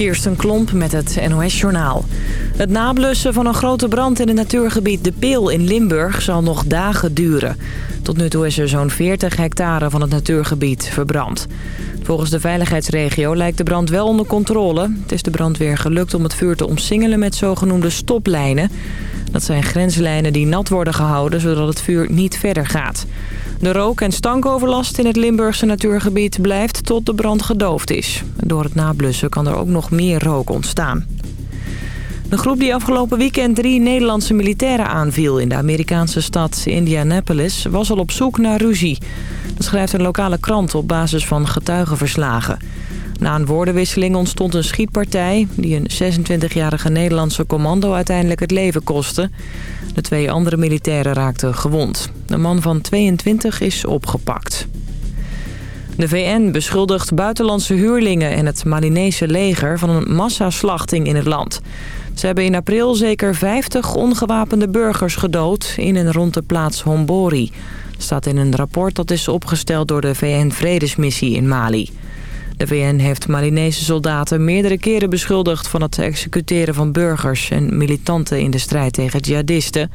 Kirsten Klomp met het NOS-journaal. Het nablussen van een grote brand in het natuurgebied De Peel in Limburg zal nog dagen duren. Tot nu toe is er zo'n 40 hectare van het natuurgebied verbrand. Volgens de veiligheidsregio lijkt de brand wel onder controle. Het is de brandweer gelukt om het vuur te omsingelen met zogenoemde stoplijnen. Dat zijn grenslijnen die nat worden gehouden zodat het vuur niet verder gaat. De rook- en stankoverlast in het Limburgse natuurgebied blijft tot de brand gedoofd is. Door het nablussen kan er ook nog meer rook ontstaan. De groep die afgelopen weekend drie Nederlandse militairen aanviel... in de Amerikaanse stad Indianapolis was al op zoek naar ruzie. Dat schrijft een lokale krant op basis van getuigenverslagen. Na een woordenwisseling ontstond een schietpartij... die een 26-jarige Nederlandse commando uiteindelijk het leven kostte. De twee andere militairen raakten gewond. De man van 22 is opgepakt. De VN beschuldigt buitenlandse huurlingen en het Malinese leger... van een massaslachting in het land. Ze hebben in april zeker 50 ongewapende burgers gedood... in en rond de plaats Hombori. staat in een rapport dat is opgesteld door de VN-vredesmissie in Mali. De VN heeft Malinese soldaten meerdere keren beschuldigd... van het executeren van burgers en militanten in de strijd tegen jihadisten.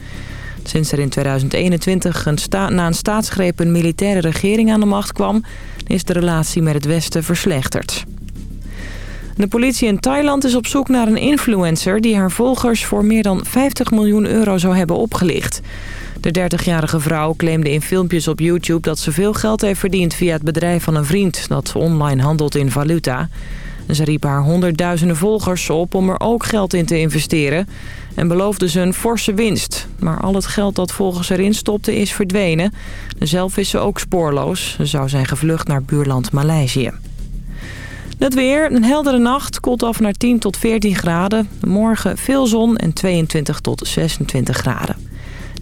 Sinds er in 2021 een na een staatsgreep een militaire regering aan de macht kwam... is de relatie met het Westen verslechterd. De politie in Thailand is op zoek naar een influencer... die haar volgers voor meer dan 50 miljoen euro zou hebben opgelicht. De 30-jarige vrouw claimde in filmpjes op YouTube dat ze veel geld heeft verdiend... via het bedrijf van een vriend dat online handelt in valuta. ze riep haar honderdduizenden volgers op om er ook geld in te investeren... en beloofde ze een forse winst. Maar al het geld dat volgens erin stopte is verdwenen. Zelf is ze ook spoorloos. Ze zou zijn gevlucht naar buurland Maleisië. Het weer, een heldere nacht, koelt af naar 10 tot 14 graden. Morgen veel zon en 22 tot 26 graden.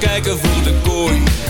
Dat ik in een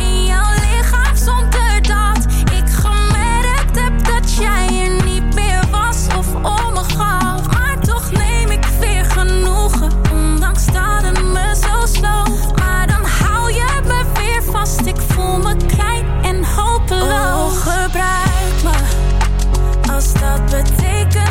dat betekent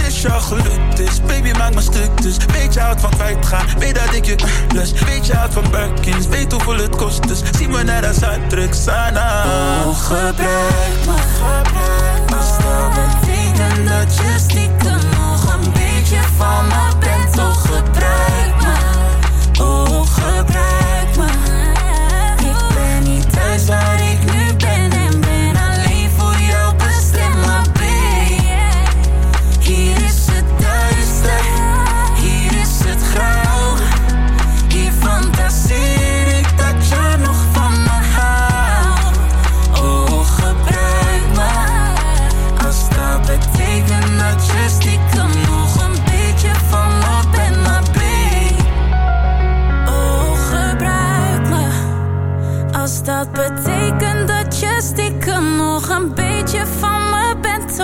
Is jou gelukt is, baby maak me stuk dus. Weet je houdt van kwijtgaan, weet dat ik je lust Weet je houdt van Birkins, weet hoeveel het kost dus. Zie me net als uitdruk, Sana Oh, gebruik me, Als dat betekent dat je stiekem nog een beetje van me bent, toch gebruik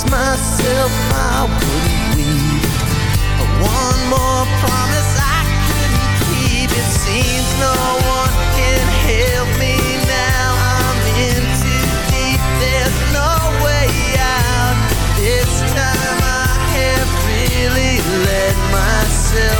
promised myself I wouldn't leave One more promise I couldn't keep. It seems no one can help me now. I'm in too deep, there's no way out. This time I have really let myself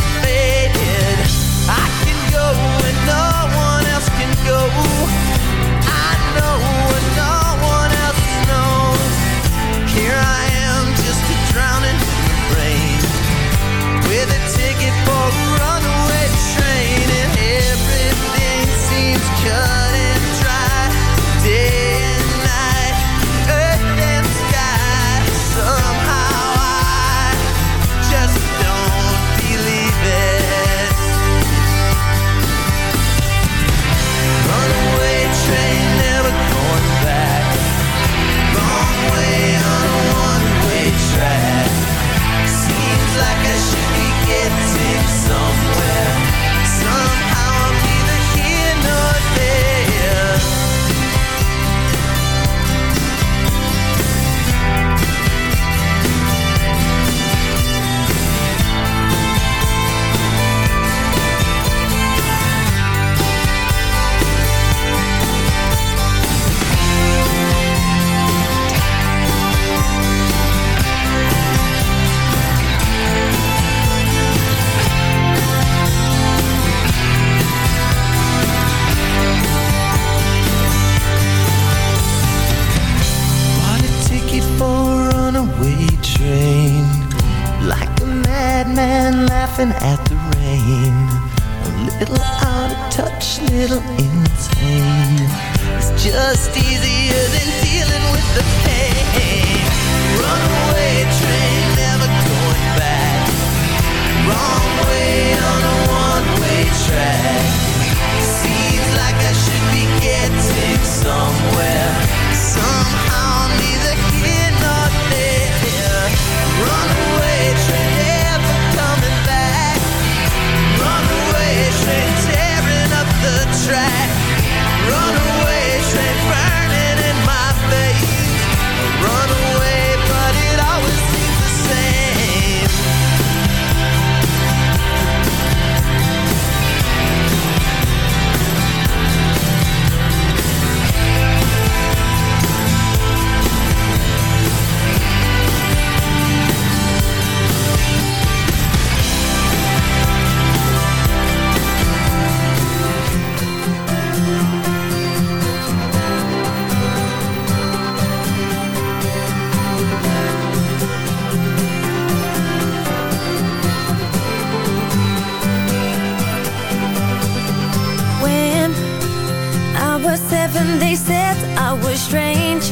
heaven they said I was strange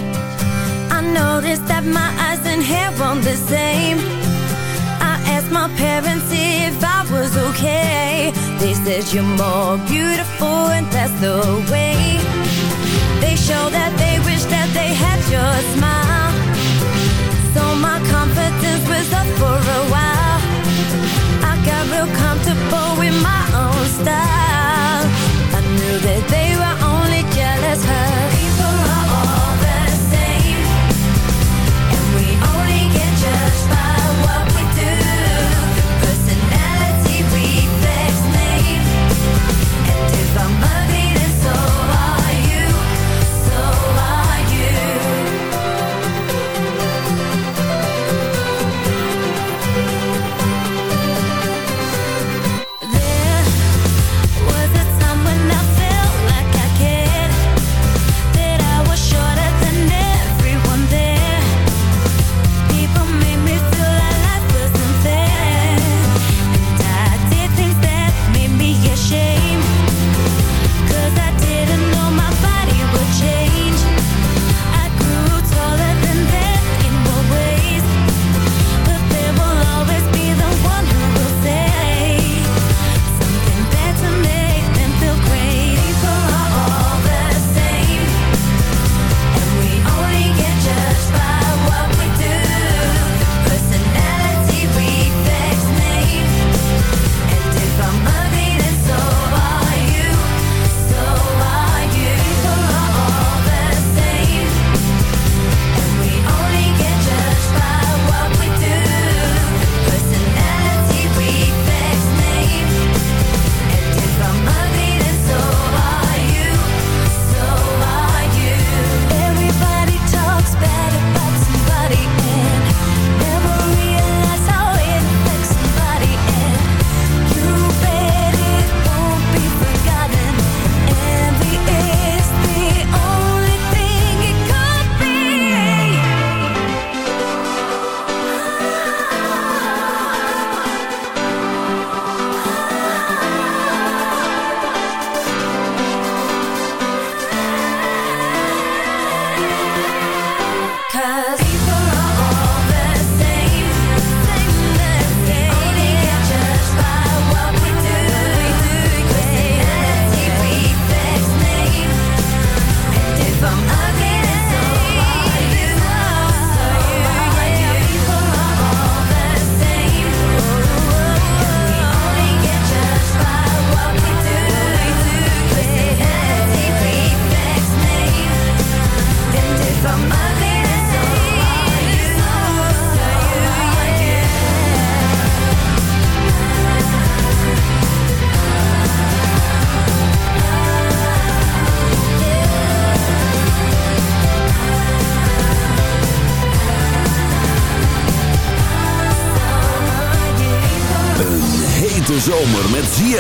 I noticed that my eyes and hair weren't the same. I asked my parents if I was okay. They said you're more beautiful and that's the way. They showed that they wished that they had your smile. So my confidence was up for a while. I got real comfortable with my own style. I knew that they were her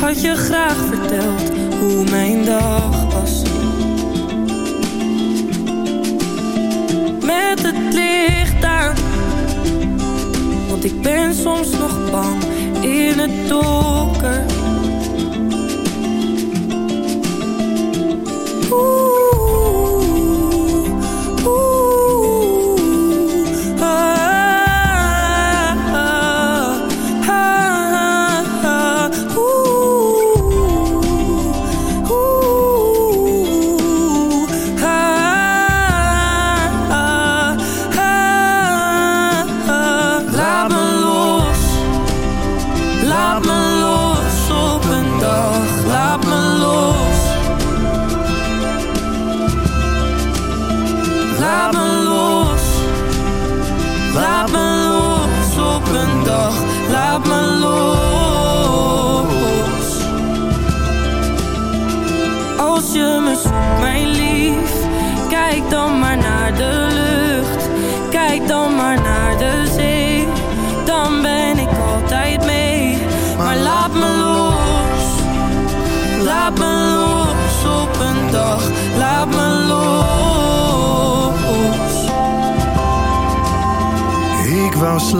had je graag verteld hoe mijn dag was. Met het licht aan, want ik ben soms nog bang in het donker.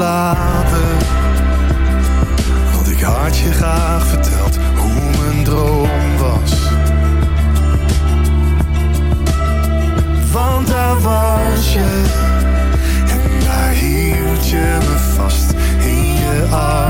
Had Want ik had je graag verteld hoe mijn droom was. Want daar was je. En daar hield je me vast in je arm.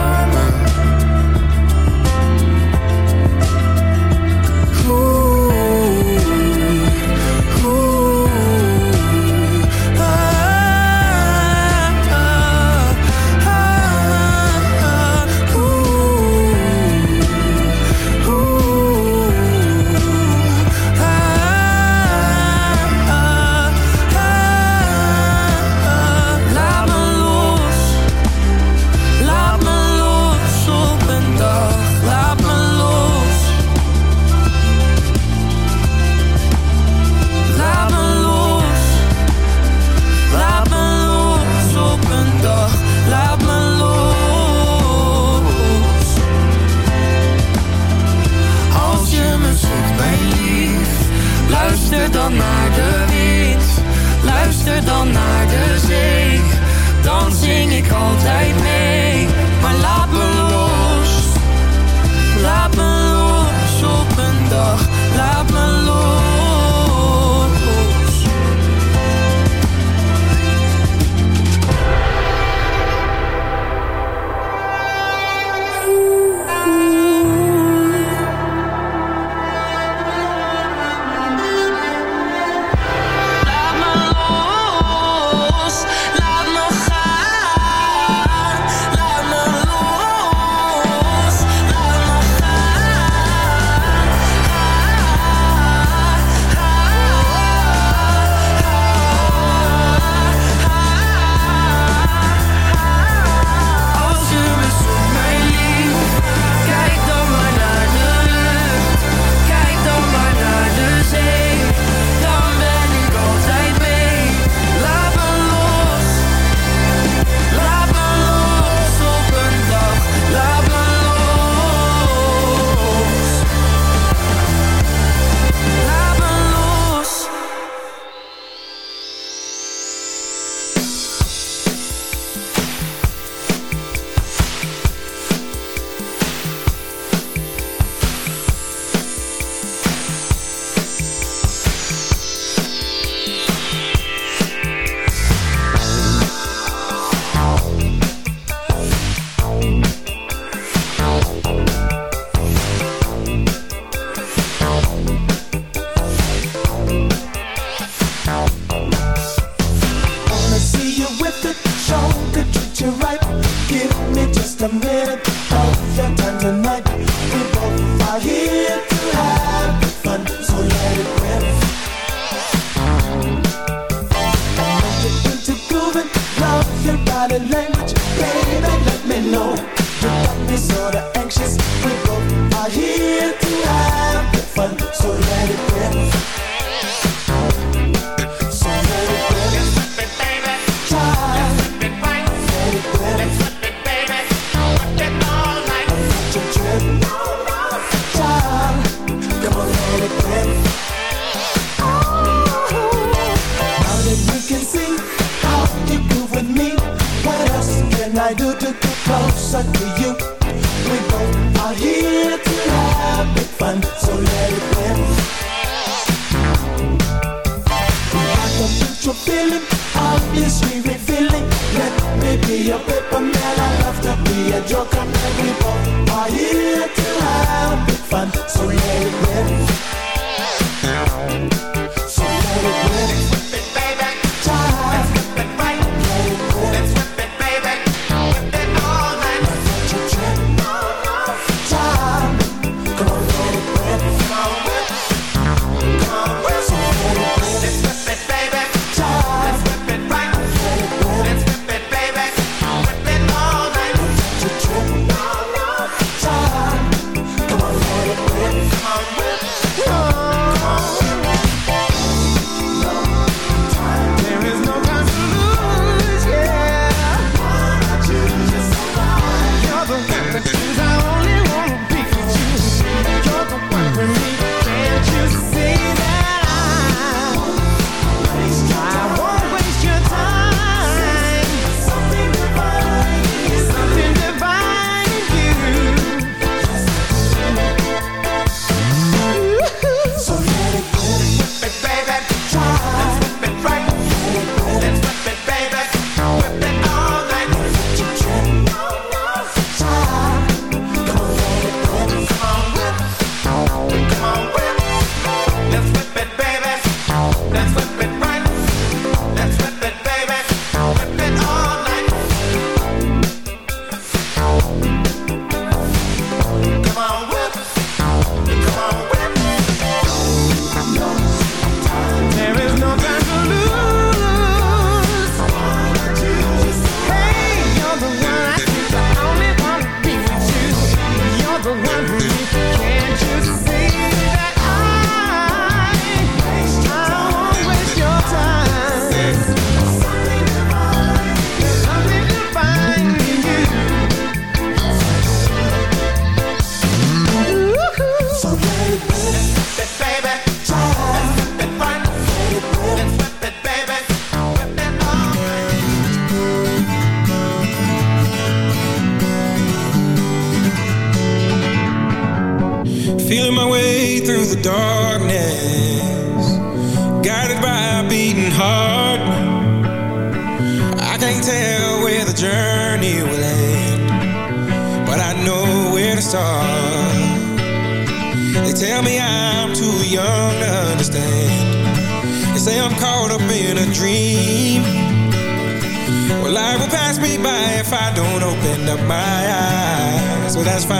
So that's fine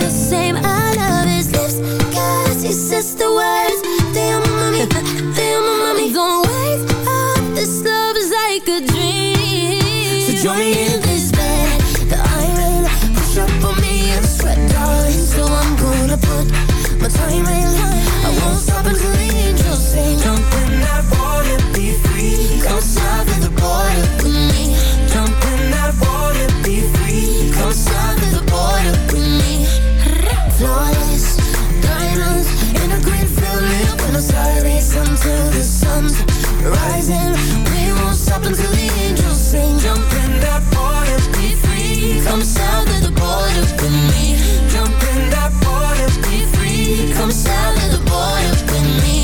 the same. I love his lips, cause he says border with me. That water, be free. Come the border with me.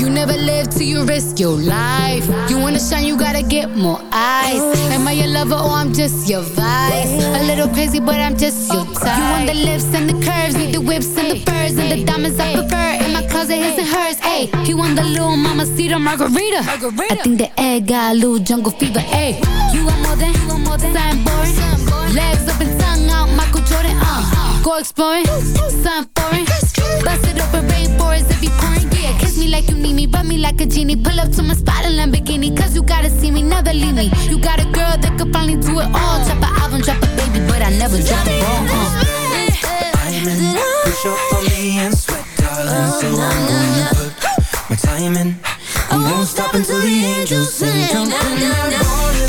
You never live till you risk your life. You wanna shine, you gotta get more eyes. Am I your lover or I'm just your vice? A little crazy, but I'm just your type. You want the lips and the curves, need the whips and the furs and the diamonds I prefer. In my closet, his and hers. Ayy, he want the little mama cedar margarita. I think the egg got a little jungle fever. Ayy, you want more than, you want more than boring. Legs up and tongue out, Michael Jordan. Uh, go exploring, something foreign. Bust it open, rainforest if you pouring. Yeah, kiss me like you need me, rub me like a genie. Pull up to my spot in Lamborghini, cause you gotta see me, never leave me. You got a girl that could finally do it all. Drop an album, drop a baby, but I never drop a ball. Uh. Diamond, push up on me and sweat, darling. So I'm gonna put my time in. I won't stop until the angels sing. Jump in that water,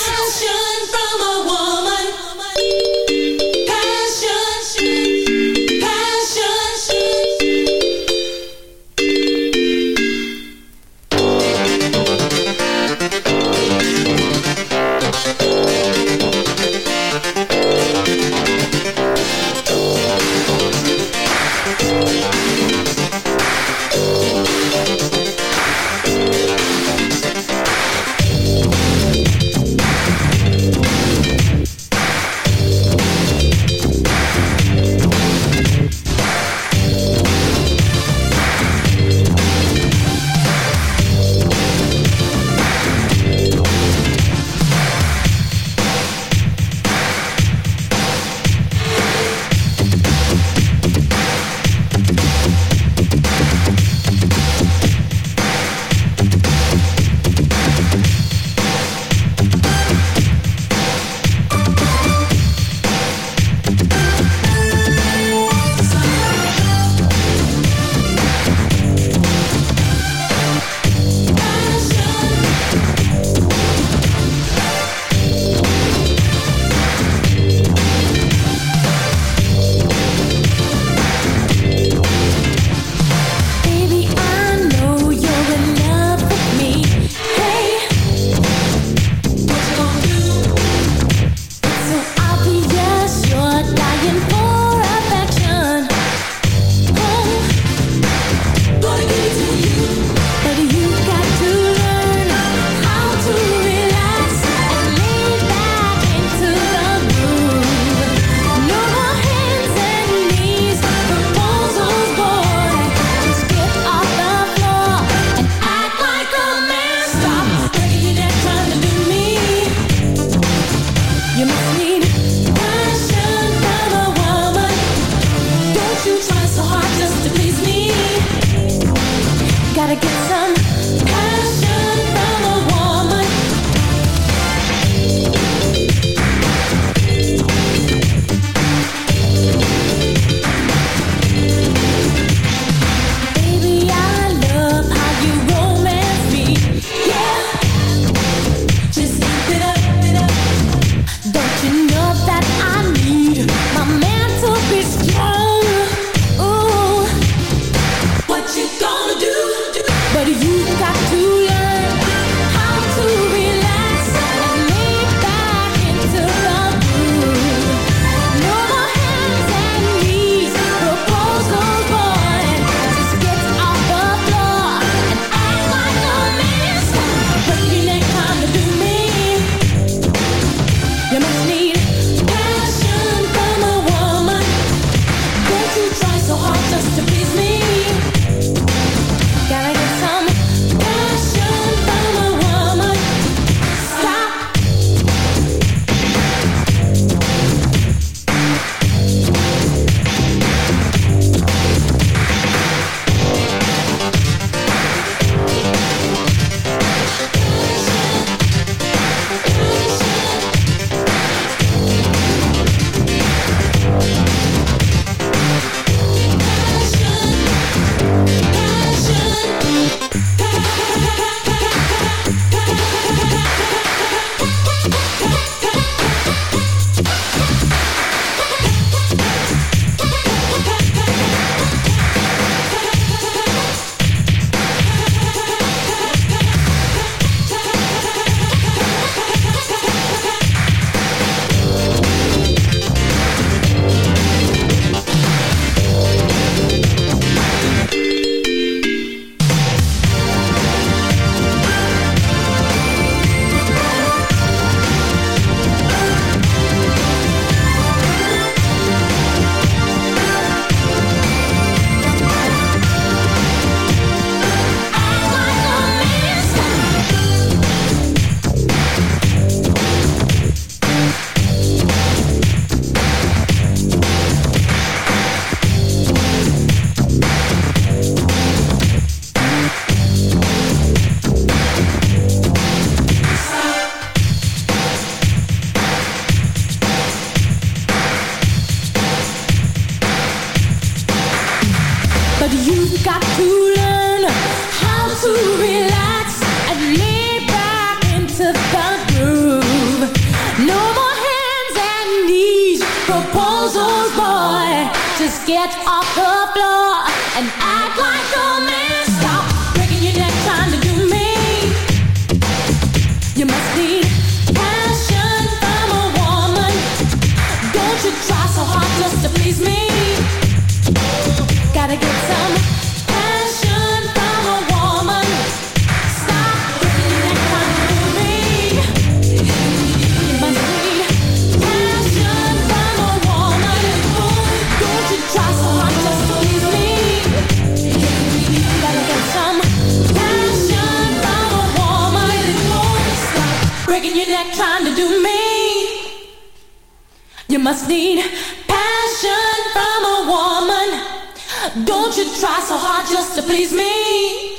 must need passion from a woman. Don't you try so hard just to please me.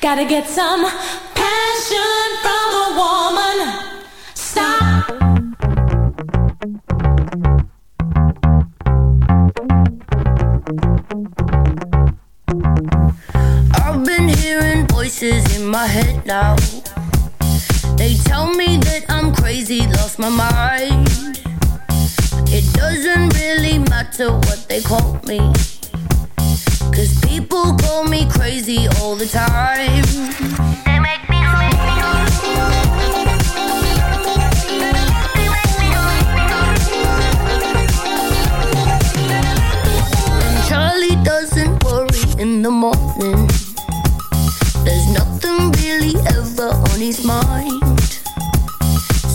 Gotta get some passion from a woman. Stop. I've been hearing voices in my head now. They tell me that I'm crazy, lost my mind doesn't really matter what they call me. Cause people call me crazy all the time. They make me. And Charlie doesn't worry in the morning. There's nothing really ever on his mind.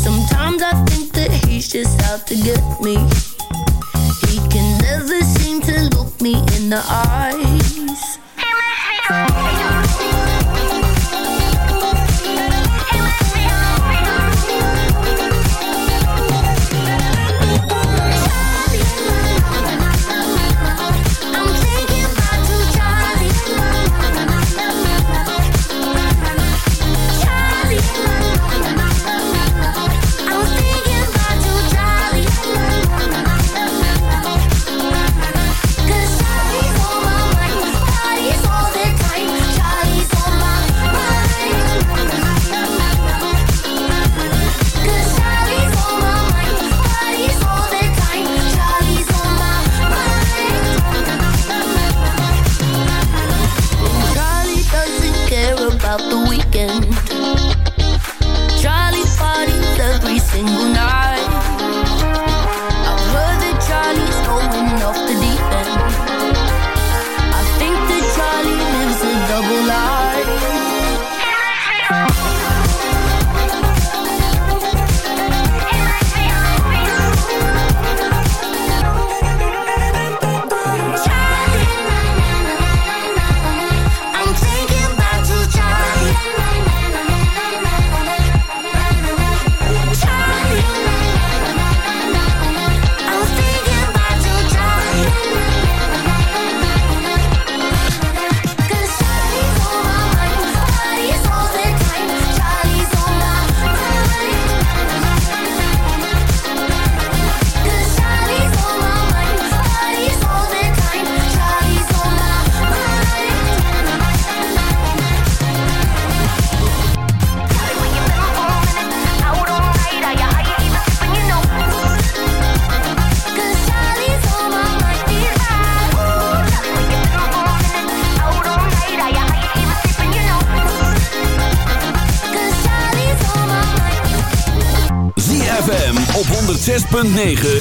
Sometimes I think that he's just out to get me never seem to look me in the eye. 9